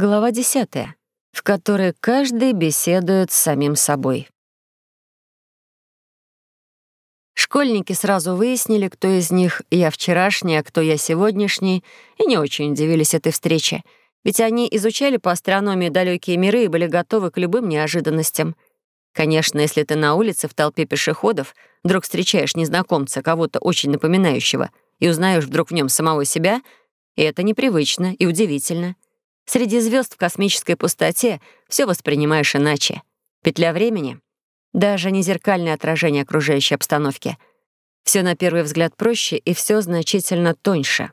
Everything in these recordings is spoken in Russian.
Глава десятая, в которой каждый беседует с самим собой. Школьники сразу выяснили, кто из них я вчерашний, а кто я сегодняшний, и не очень удивились этой встрече, ведь они изучали по астрономии далекие миры и были готовы к любым неожиданностям. Конечно, если ты на улице в толпе пешеходов вдруг встречаешь незнакомца, кого-то очень напоминающего, и узнаешь вдруг в нем самого себя, и это непривычно и удивительно — Среди звезд в космической пустоте все воспринимаешь иначе. Петля времени — даже не зеркальное отражение окружающей обстановки. Все на первый взгляд проще и все значительно тоньше.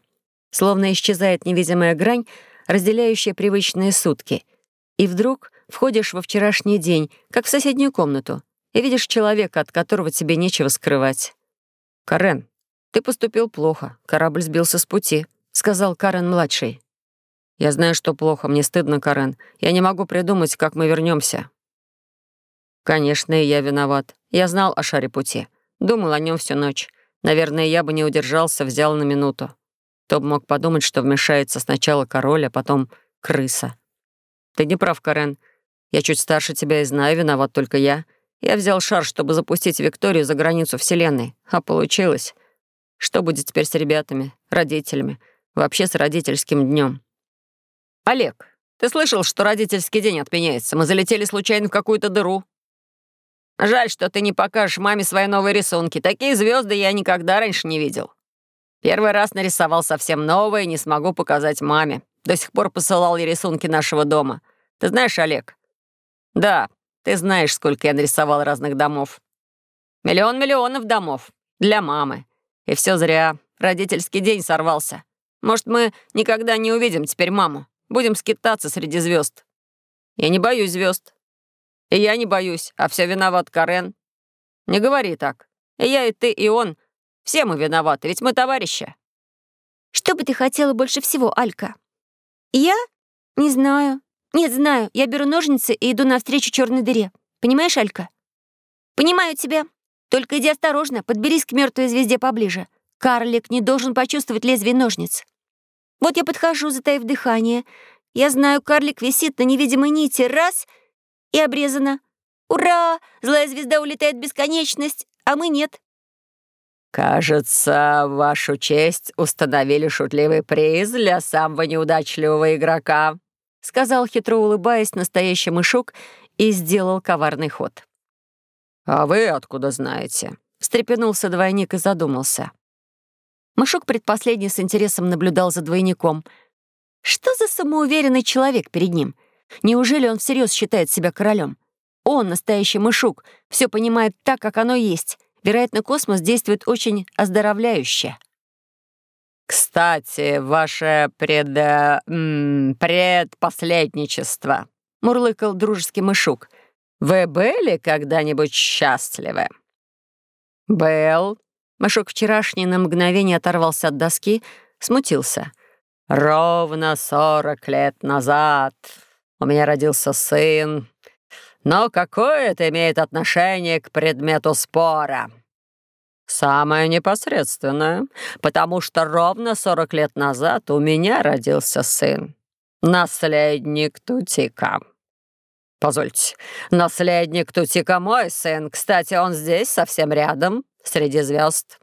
Словно исчезает невидимая грань, разделяющая привычные сутки. И вдруг входишь во вчерашний день, как в соседнюю комнату, и видишь человека, от которого тебе нечего скрывать. «Карен, ты поступил плохо, корабль сбился с пути», — сказал Карен-младший. Я знаю, что плохо, мне стыдно, Карен. Я не могу придумать, как мы вернемся. Конечно, и я виноват. Я знал о шаре пути. Думал о нем всю ночь. Наверное, я бы не удержался, взял на минуту. Кто бы мог подумать, что вмешается сначала король, а потом крыса. Ты не прав, Карен. Я чуть старше тебя и знаю, виноват только я. Я взял шар, чтобы запустить Викторию за границу Вселенной. А получилось. Что будет теперь с ребятами, родителями, вообще с родительским днем? «Олег, ты слышал, что родительский день отменяется? Мы залетели случайно в какую-то дыру». «Жаль, что ты не покажешь маме свои новые рисунки. Такие звезды я никогда раньше не видел. Первый раз нарисовал совсем новое, не смогу показать маме. До сих пор посылал ей рисунки нашего дома. Ты знаешь, Олег?» «Да, ты знаешь, сколько я нарисовал разных домов. Миллион миллионов домов. Для мамы. И все зря. Родительский день сорвался. Может, мы никогда не увидим теперь маму?» Будем скитаться среди звезд. Я не боюсь звезд. И я не боюсь, а все виноват Карен. Не говори так. И я, и ты, и он. Все мы виноваты, ведь мы товарищи. Что бы ты хотела больше всего, Алька? Я? Не знаю. Нет, знаю. Я беру ножницы и иду навстречу черной дыре. Понимаешь, Алька? Понимаю тебя. Только иди осторожно, подберись к мертвой звезде поближе. Карлик не должен почувствовать лезвие ножниц. Вот я подхожу, затаив дыхание. Я знаю, карлик висит на невидимой нити. Раз — и обрезано. Ура! Злая звезда улетает в бесконечность, а мы нет. «Кажется, в вашу честь установили шутливый приз для самого неудачливого игрока», сказал хитро улыбаясь настоящий мышок и сделал коварный ход. «А вы откуда знаете?» встрепенулся двойник и задумался. Мышок предпоследний с интересом наблюдал за двойником. Что за самоуверенный человек перед ним? Неужели он всерьез считает себя королем? Он, настоящий мышук, все понимает так, как оно есть. Вероятно, космос действует очень оздоровляюще. «Кстати, ваше пред... М, предпоследничество», — мурлыкал дружеский мышук. «Вы были когда-нибудь счастливы?» «Был», Машок вчерашний на мгновение оторвался от доски, смутился. «Ровно сорок лет назад у меня родился сын. Но какое это имеет отношение к предмету спора?» «Самое непосредственное, потому что ровно сорок лет назад у меня родился сын, наследник Тутика». «Позвольте, наследник Тутика мой сын. Кстати, он здесь, совсем рядом, среди звезд.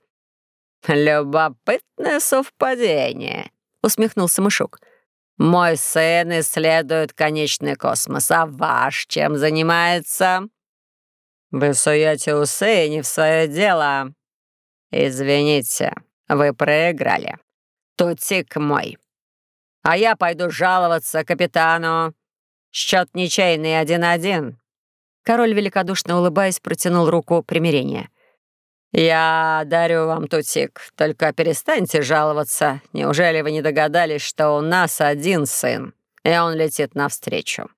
«Любопытное совпадение», — усмехнулся Мышок. «Мой сын исследует конечный космос, а ваш чем занимается?» «Вы суете усы не в свое дело». «Извините, вы проиграли. Тутик мой. А я пойду жаловаться капитану. Счет ничейный один-один». Король, великодушно улыбаясь, протянул руку примирения. «Я дарю вам тутик, только перестаньте жаловаться. Неужели вы не догадались, что у нас один сын, и он летит навстречу?»